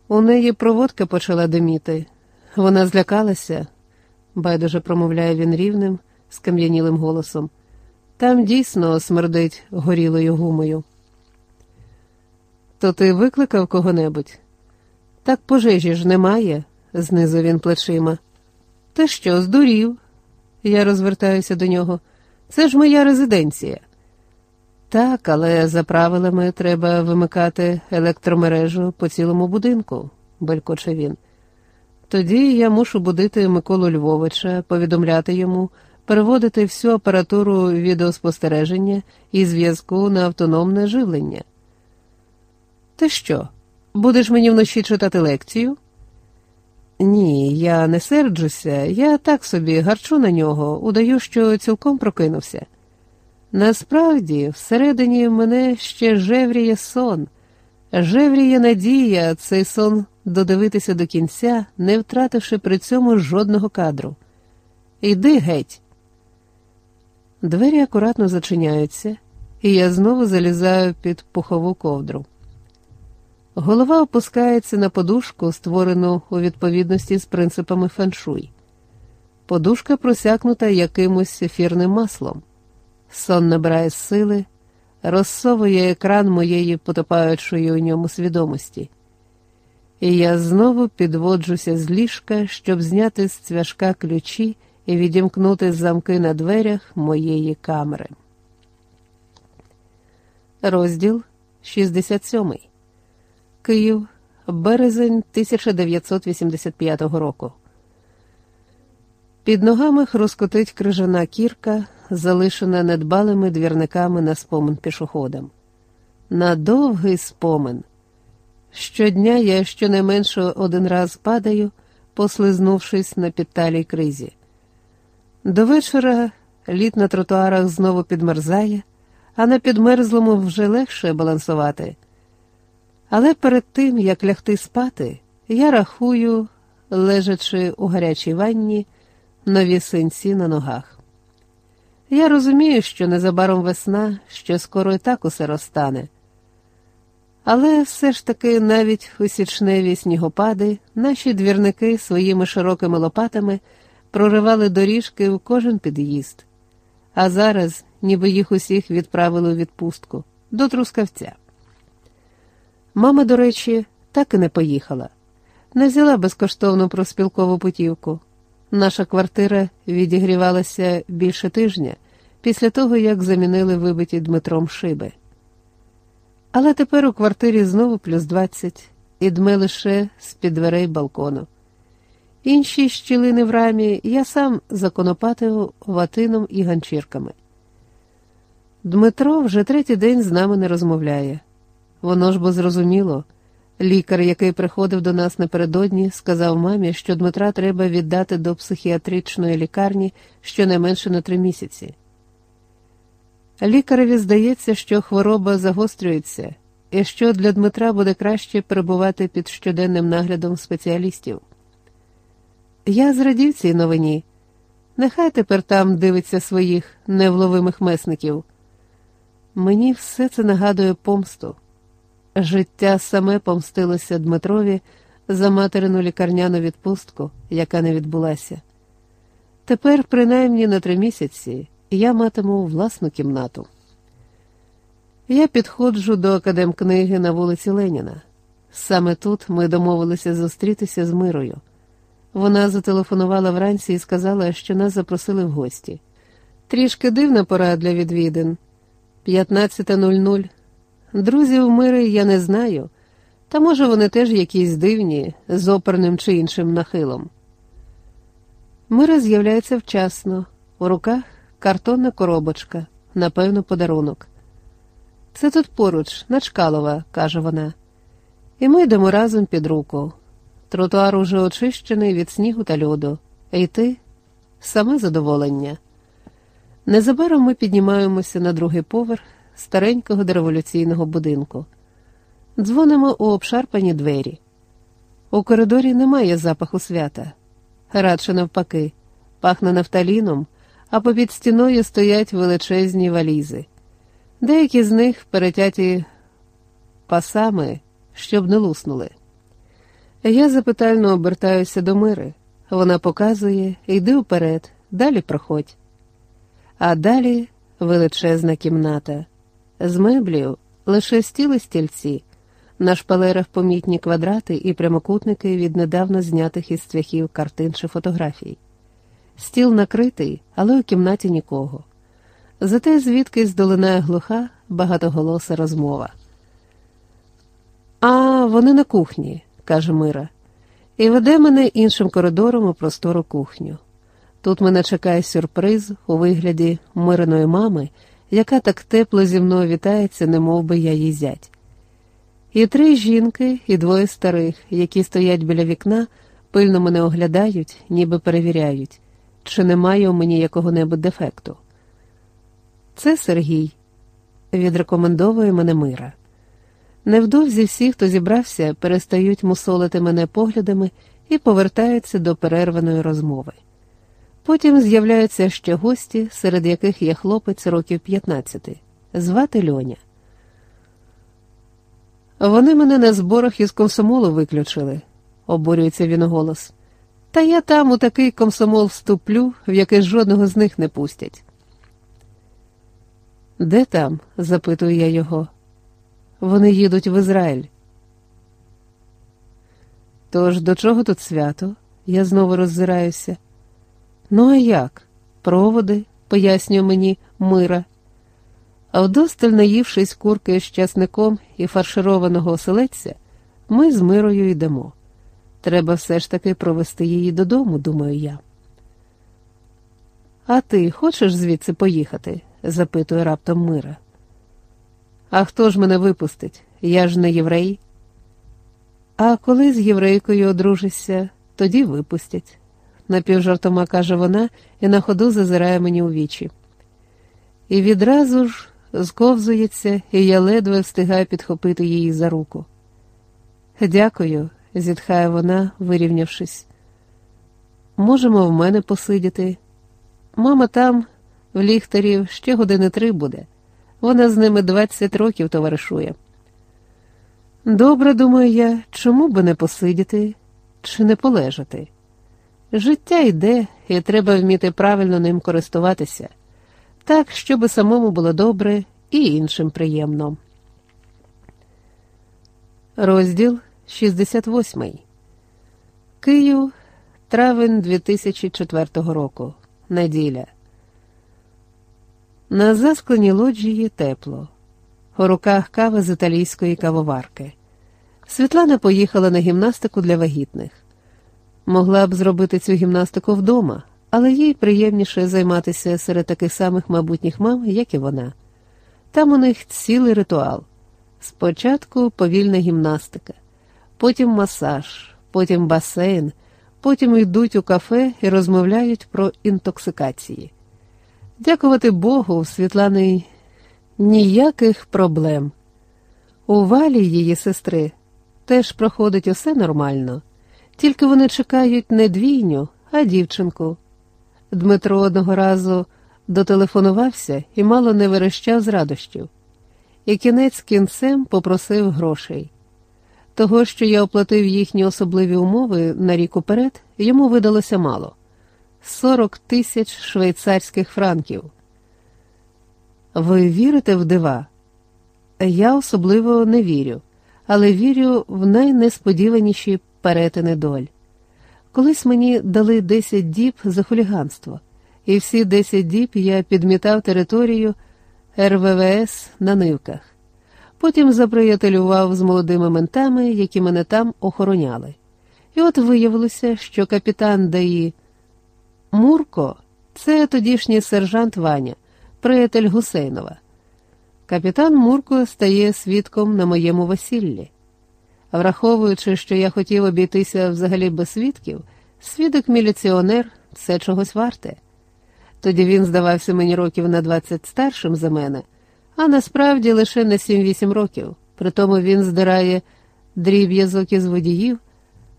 У неї проводка почала диміти. Вона злякалася, байдуже промовляє він рівним, скам'янілим голосом. Там дійсно смердить горілою гумою. То ти викликав кого-небудь? Так пожежі ж немає, знизу він плечима. Ти що, здурів? Я розвертаюся до нього. Це ж моя резиденція. Так, але за правилами треба вимикати електромережу по цілому будинку, белькоче він. Тоді я мушу будити Миколу Львовича, повідомляти йому, переводити всю апаратуру відеоспостереження і зв'язку на автономне живлення. Ти що, будеш мені вночі читати лекцію? Ні, я не серджуся, я так собі гарчу на нього, удаю, що цілком прокинувся. Насправді, всередині мене ще жевріє сон, жевріє надія цей сон додивитися до кінця, не втративши при цьому жодного кадру. Йди геть. Двері акуратно зачиняються, і я знову залізаю під пухову ковдру. Голова опускається на подушку, створену у відповідності з принципами феншуй. Подушка просякнута якимось ефірним маслом. Сон набирає сили, розсовує екран моєї потопаючої у ньому свідомості. І я знову підводжуся з ліжка, щоб зняти з цвяшка ключі і відімкнути замки на дверях моєї камери. Розділ 67. Київ, березень 1985 року. Під ногами хрускотить крижана кірка, залишена недбалими двірниками на спомин пішоходам. На довгий спомин. Щодня я щонайменше один раз падаю, послизнувшись на підталій кризі. До вечора лід на тротуарах знову підмерзає, а на підмерзлому вже легше балансувати. Але перед тим, як лягти спати, я рахую, лежачи у гарячій ванні, нові синці на ногах. Я розумію, що незабаром весна, що скоро і так усе розтане. Але все ж таки навіть у січневі снігопади наші двірники своїми широкими лопатами проривали доріжки в кожен під'їзд, а зараз, ніби їх усіх відправили у відпустку до Трускавця. Мама, до речі, так і не поїхала, не взяла безкоштовну проспілкову путівку. Наша квартира відігрівалася більше тижня після того, як замінили вибиті Дмитром шиби. Але тепер у квартирі знову плюс двадцять, і дме лише з під дверей балкону. Інші щілини в рамі я сам законопатив ватином і ганчірками. Дмитро вже третій день з нами не розмовляє. Воно ж бо зрозуміло. Лікар, який приходив до нас напередодні, сказав мамі, що Дмитра треба віддати до психіатричної лікарні щонайменше на три місяці. Лікареві здається, що хвороба загострюється, і що для Дмитра буде краще перебувати під щоденним наглядом спеціалістів. Я зрадів цій новині. Нехай тепер там дивиться своїх невловимих месників. Мені все це нагадує помсту. Життя саме помстилося Дмитрові за материну лікарняну відпустку, яка не відбулася. Тепер, принаймні на три місяці, я матиму власну кімнату. Я підходжу до академкниги на вулиці Леніна. Саме тут ми домовилися зустрітися з Мирою. Вона зателефонувала вранці і сказала, що нас запросили в гості. Трішки дивна пора для відвідин. 15.00. Друзів мири я не знаю, та може вони теж якісь дивні, з оперним чи іншим нахилом. Мира з'являється вчасно, у руках картонна коробочка, напевно, подарунок. Це тут поруч, на Чкалова, каже вона. І ми йдемо разом під руку. Тротуар уже очищений від снігу та льоду, і ти саме задоволення. Незабаром ми піднімаємося на другий поверх старенького дореволюційного будинку. Дзвонимо у обшарпані двері. У коридорі немає запаху свята, радше навпаки, пахне нафталіном, а попід стіною стоять величезні валізи. Деякі з них перетяті пасами, щоб не луснули. Я запитально обертаюся до мири. Вона показує, йди вперед, далі проходь. А далі величезна кімната. З меблів лише стіли стільці, на шпалерах помітні квадрати і прямокутники від недавно знятих із цвяхів картин чи фотографій. Стіл накритий, але у кімнаті нікого. Зате звідки здолинає глуха, багатоголоса розмова. А вони на кухні, каже Мира, і веде мене іншим коридором у простору кухню. Тут мене чекає сюрприз у вигляді мириної мами, яка так тепло зі мною вітається, немов би я їй зять. І три жінки, і двоє старих, які стоять біля вікна, пильно мене оглядають, ніби перевіряють, чи немає у мені якого-небудь дефекту. Це Сергій, відрекомендовує мене мира. Невдовзі всі, хто зібрався, перестають мусолити мене поглядами і повертаються до перерваної розмови. Потім з'являються ще гості, серед яких є хлопець років 15, звати Льоня. Вони мене на зборах із комсомолу виключили, обурюється він голос. Та я там у такий комсомол вступлю, в який жодного з них не пустять. Де там? запитую я його. Вони їдуть в Ізраїль. Тож до чого тут свято? Я знову роззираюся. Ну, а як? Проводи, пояснює мені мира. А вдосталь наївшись курки з часником і фаршированого оселедця, ми з мирою йдемо. Треба все ж таки провести її додому, думаю я. А ти хочеш звідси поїхати? запитує раптом Мира. А хто ж мене випустить? Я ж не єврей. А коли з єврейкою одружишся, тоді випустять, напівжартома каже вона і на ходу зазирає мені у вічі. І відразу ж зковзується, і я ледве встигаю підхопити її за руку. Дякую, зітхає вона, вирівнявшись. Можемо в мене посидіти. Мама там, в ліхтарів, ще години три буде. Вона з ними двадцять років товаришує. Добре, думаю я, чому би не посидіти чи не полежати? Життя йде, і треба вміти правильно ним користуватися, так, щоб самому було добре і іншим приємно. Розділ 68. Київ, травень 2004 року. Неділя. На заскленій лоджії тепло. У руках кава з італійської кавоварки. Світлана поїхала на гімнастику для вагітних. Могла б зробити цю гімнастику вдома, але їй приємніше займатися серед таких самих майбутніх мам, як і вона. Там у них цілий ритуал. Спочатку повільна гімнастика, потім масаж, потім басейн, потім йдуть у кафе і розмовляють про інтоксикації. Дякувати Богу, у Світлани ніяких проблем. У валі її сестри теж проходить усе нормально, тільки вони чекають не двійню, а дівчинку. Дмитро одного разу дотелефонувався і мало не верещав з радощів, і кінець кінцем попросив грошей. Того, що я оплатив їхні особливі умови на рік уперед, йому видалося мало 40 тисяч швейцарських франків. Ви вірите в дива? Я особливо не вірю, але вірю в найнесподіваніші перетини доль. Колись мені дали 10 діб за хуліганство, і всі 10 діб я підмітав територію РВВС на нивках. Потім заприятелював з молодими ментами, які мене там охороняли. І от виявилося, що капітан ДАІ Мурко це тодішній сержант Ваня, приятель Гусейнова. Капітан Мурко стає свідком на моєму весіллі. Враховуючи, що я хотів обійтися взагалі без свідків, свідок міліціонер це чогось варте. Тоді він здавався мені років на 20 старшим за мене, а насправді лише на 7-8 років. Притому він здирає дріб'язок із водіїв,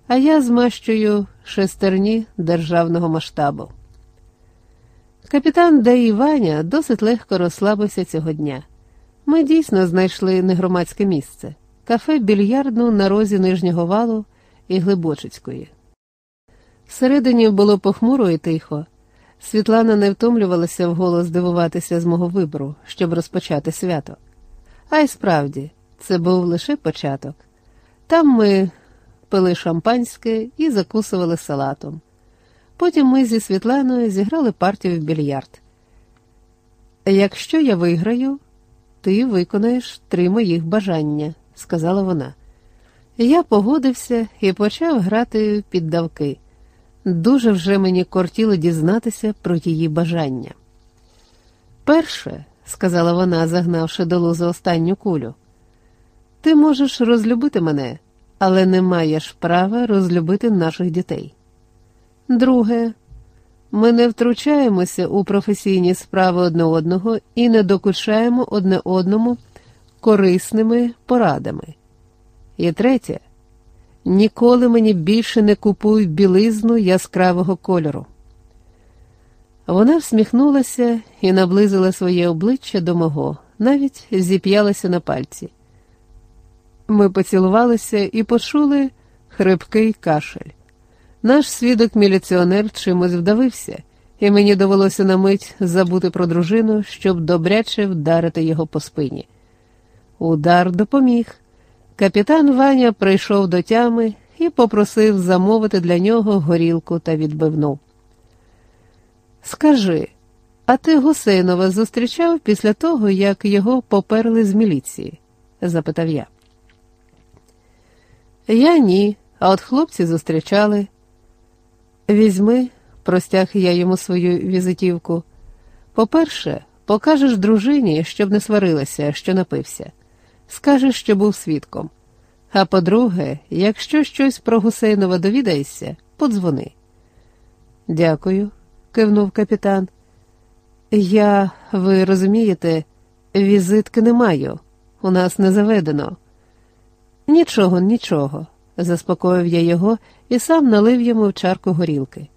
а я змащую шестерні державного масштабу. Капітан Даї Ваня досить легко розслабився цього дня. Ми дійсно знайшли негромадське місце кафе більярдну на розі нижнього валу і Глибочицької. Всередині було похмуро і тихо. Світлана не втомлювалася вголос дивуватися з мого вибору, щоб розпочати свято. А й справді, це був лише початок. Там ми пили шампанське і закусували салатом. Потім ми зі Світланою зіграли партію в більярд. Якщо я виграю, ти виконаєш три моїх бажання, сказала вона. Я погодився і почав грати під давки. Дуже вже мені кортіло дізнатися про її бажання. Перше, сказала вона, загнавши до лозу останню кулю, ти можеш розлюбити мене, але не маєш права розлюбити наших дітей. Друге, ми не втручаємося у професійні справи одне одного і не докучаємо одне одному корисними порадами. І третє, ніколи мені більше не купуй білизну яскравого кольору. Вона всміхнулася і наблизила своє обличчя до мого, навіть зіп'ялася на пальці. Ми поцілувалися і почули хрипкий кашель. Наш свідок міліціонер чимось вдавився, і мені довелося на мить забути про дружину, щоб добряче вдарити його по спині. Удар допоміг. Капітан Ваня прийшов до тями і попросив замовити для нього горілку та відбивну. Скажи, а ти Гусейнова зустрічав після того, як його поперли з міліції? запитав я. Я ні, а от хлопці зустрічали. Візьми, простяг я йому свою візитівку. По-перше, покажеш дружині, щоб не сварилася, що напився. Скажеш, що був свідком. А по-друге, якщо щось про Гусейнова довідаєшся, подзвони. Дякую, кивнув капітан. Я, ви розумієте, візитки не маю. У нас не заведено. Нічого, нічого, заспокоїв я його і сам налив йому в чарку горілки.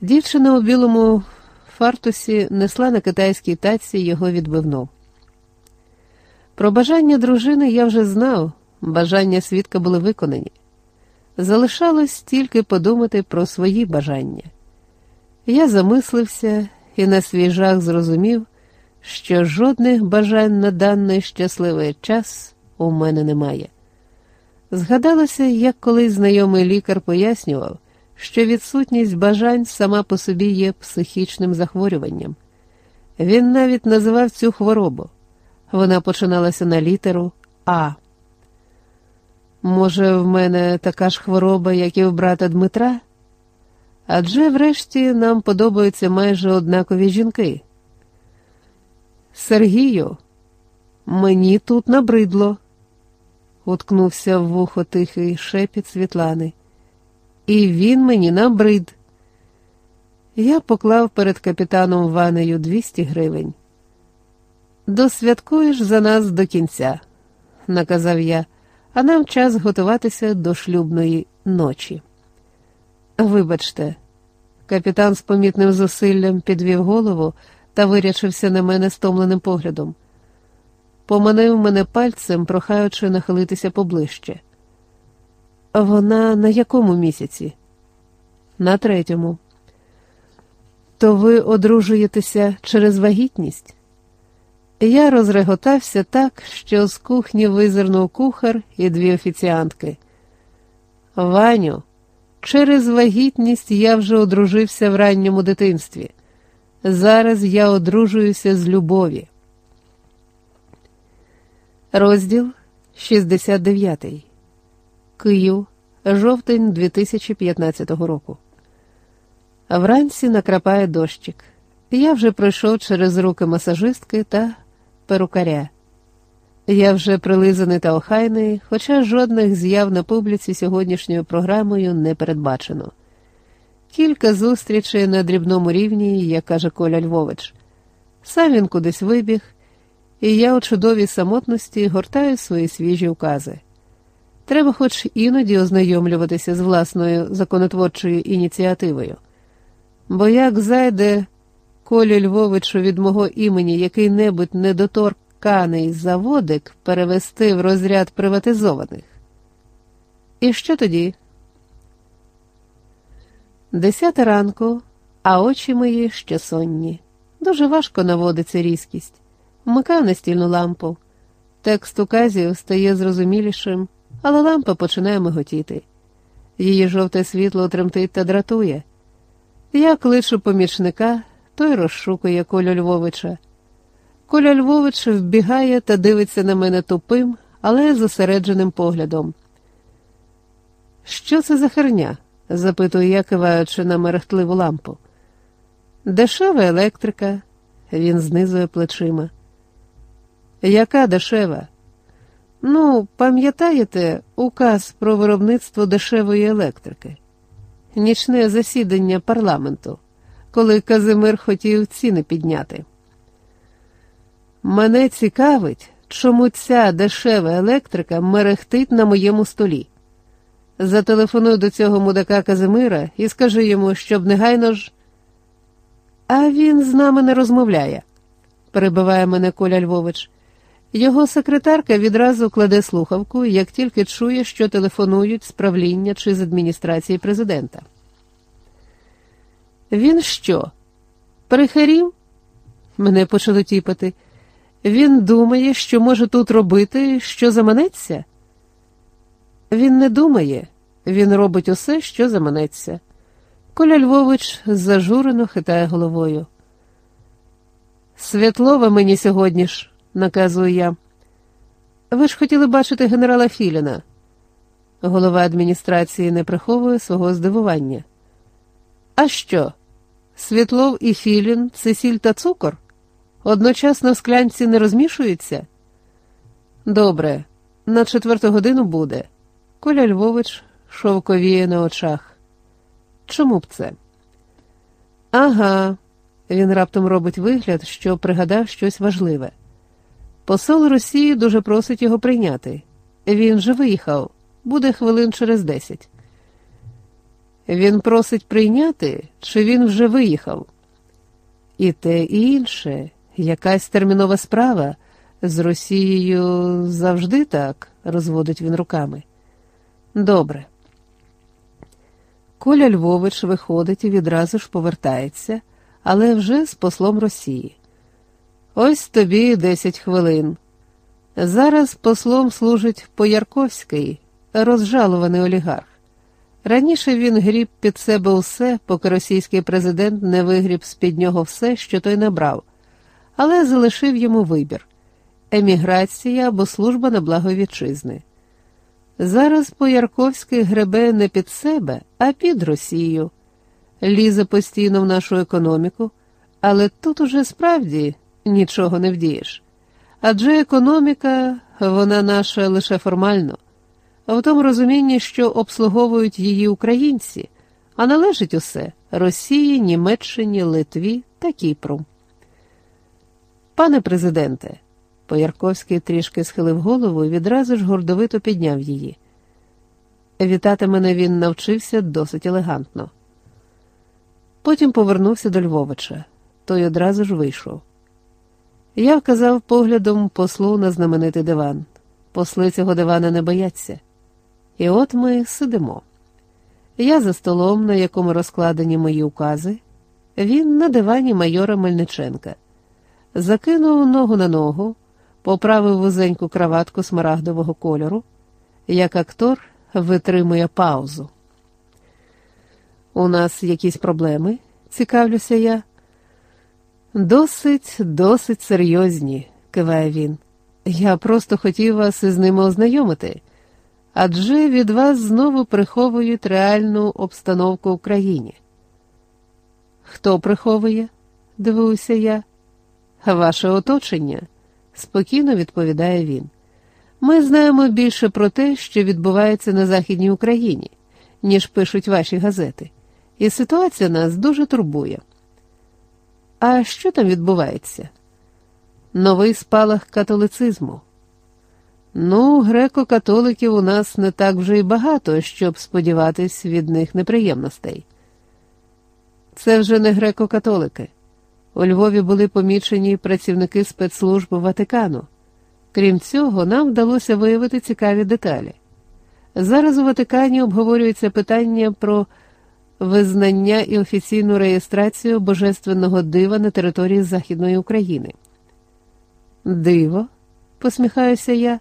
Дівчина у білому фартусі несла на китайській таці його відбивну. Про бажання дружини я вже знав, бажання свідка були виконані. Залишалось тільки подумати про свої бажання. Я замислився і на свій жах зрозумів, що жодних бажань на даний щасливий час у мене немає. Згадалося, як колись знайомий лікар пояснював, що відсутність бажань сама по собі є психічним захворюванням. Він навіть називав цю хворобу. Вона починалася на літеру А. Може, в мене така ж хвороба, як і в брата Дмитра? Адже врешті нам подобаються майже однакові жінки. Сергію, мені тут набридло, уткнувся в вухо тихий шепіт Світлани. І він мені набрид. Я поклав перед капітаном Ванею 200 гривень. Досвяткуєш за нас до кінця, наказав я, а нам час готуватися до шлюбної ночі. Вибачте, капітан з помітним зусиллям підвів голову та вирячився на мене стомленим поглядом. Поманив мене пальцем, прохаючи нахилитися поближче. Вона на якому місяці? На третьому. То ви одружуєтеся через вагітність? Я розреготався так, що з кухні визирнув кухар і дві офіціантки. Ваню, через вагітність я вже одружився в ранньому дитинстві. Зараз я одружуюся з любові. Розділ 69. Київ, жовтень 2015 року. Вранці накрапає дощик. Я вже пройшов через руки масажистки та перукаря. Я вже прилизаний та охайний, хоча жодних з'яв на публіці сьогоднішньою програмою не передбачено. Кілька зустрічей на дрібному рівні, як каже Коля Львович. Сам він кудись вибіг, і я у чудовій самотності гортаю свої свіжі укази. Треба хоч іноді ознайомлюватися з власною законотворчою ініціативою. Бо як зайде Колі Львовичу від мого імені який-небудь недоторканий заводик перевести в розряд приватизованих. І що тоді? Десята ранку, а очі мої ще сонні. Дуже важко наводиться різкість. Вмикаю настільну лампу. Текст указів стає зрозумілішим, але лампа починає миготіти. Її жовте світло тремтить та дратує. Я кличу помічника, той розшукує Колю Львовича. Коля Львович вбігає та дивиться на мене тупим, але зосередженим поглядом. Що це за херня? запитую я, киваючи на мерехтливу лампу. Дешева електрика, він знизує плечима. Яка дешева? Ну, пам'ятаєте указ про виробництво дешевої електрики? Нічне засідання парламенту, коли Казимир хотів ціни підняти. Мене цікавить, чому ця дешева електрика мерехтить на моєму столі. Зателефонуй до цього мудака Казимира і скажи йому, щоб негайно ж. А він з нами не розмовляє, перебиває мене Коля Львович. Його секретарка відразу кладе слухавку, як тільки чує, що телефонують з правління чи з адміністрації президента. Він що, Перехарів? Мене почало тіпати. Він думає, що може тут робити, що заманеться? Він не думає, він робить усе, що заманеться. Коля Львович зажурено хитає головою. Святлова мені сьогодні ж, наказую я. Ви ж хотіли бачити генерала Філіна. Голова адміністрації не приховує свого здивування. А що? Світлов і Філін це сіль та цукор? Одночасно в склянці не розмішуються? Добре, на четверту годину буде. Коля Львович шовковіє на очах. Чому б це? Ага, він раптом робить вигляд, що пригадав щось важливе. Посол Росії дуже просить його прийняти. Він же виїхав, буде хвилин через десять. Він просить прийняти, чи він вже виїхав? І те, і інше, якась термінова справа. З Росією завжди так, розводить він руками. Добре. Коля Львович виходить і відразу ж повертається, але вже з послом Росії. Ось тобі десять хвилин. Зараз послом служить Поярковський, розжалуваний олігарх. Раніше він гріб під себе усе, поки російський президент не вигріб з під нього все, що той набрав, але залишив йому вибір еміграція або служба на благо вітчизни. Зараз Поярковський гребе не під себе, а під Росію. Лізе постійно в нашу економіку, але тут уже справді нічого не вдієш. Адже економіка, вона наша лише формально, в тому розумінні, що обслуговують її українці, а належить усе Росії, Німеччині, Литві та Кіпру. Пане президенте, Поярковський трішки схилив голову і відразу ж гордовито підняв її. Вітати мене він навчився досить елегантно. Потім повернувся до Львовича, той одразу ж вийшов. Я вказав поглядом послу на знаменитий диван. Посли цього дивана не бояться. І от ми сидимо. Я за столом, на якому розкладені мої укази, він на дивані майора Мельниченка. Закинув ногу на ногу, поправив вузеньку краватку смарагдового кольору, як актор витримує паузу. У нас якісь проблеми, цікавлюся я. Досить, досить серйозні, киває він. Я просто хотів вас із ними ознайомити, адже від вас знову приховують реальну обстановку в країні. Хто приховує? дивуюся я. Ваше оточення, спокійно відповідає він. Ми знаємо більше про те, що відбувається на Західній Україні, ніж пишуть ваші газети, і ситуація нас дуже турбує. А що там відбувається? Новий спалах католицизму. Ну, греко-католиків у нас не так вже й багато, щоб сподіватись від них неприємностей. Це вже не греко-католики. У Львові були помічені працівники спецслужби Ватикану. Крім цього, нам вдалося виявити цікаві деталі. Зараз у Ватикані обговорюється питання про визнання і офіційну реєстрацію божественного дива на території Західної України. Диво, посміхаюся я.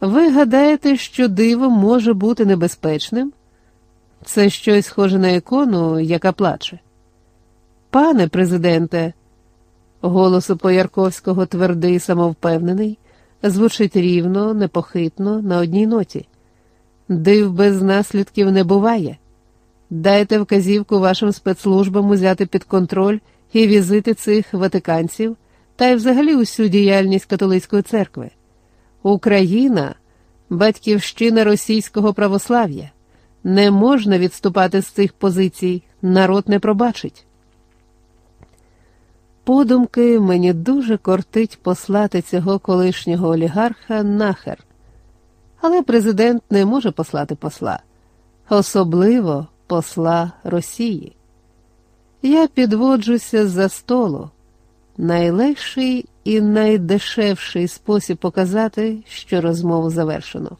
Ви гадаєте, що диво може бути небезпечним? Це щось схоже на ікону, яка плаче. Пане президенте, голос у Поярковського твердий, самовпевнений, звучить рівно, непохитно, на одній ноті. Див без наслідків не буває. Дайте вказівку вашим спецслужбам узяти під контроль і візити цих ватиканців та й взагалі усю діяльність католицької церкви. Україна батьківщина російського православ'я. Не можна відступати з цих позицій, народ не пробачить. Подумки мені дуже кортить послати цього колишнього олігарха нахер. Але президент не може послати посла, особливо посла Росії. Я підводжуся за столу. Найлегший і найдешевший спосіб показати, що розмову завершено.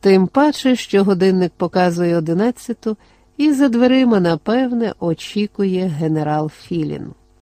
Тим паче, що годинник показує одинадцяту, і за дверима, напевне, очікує генерал Філін.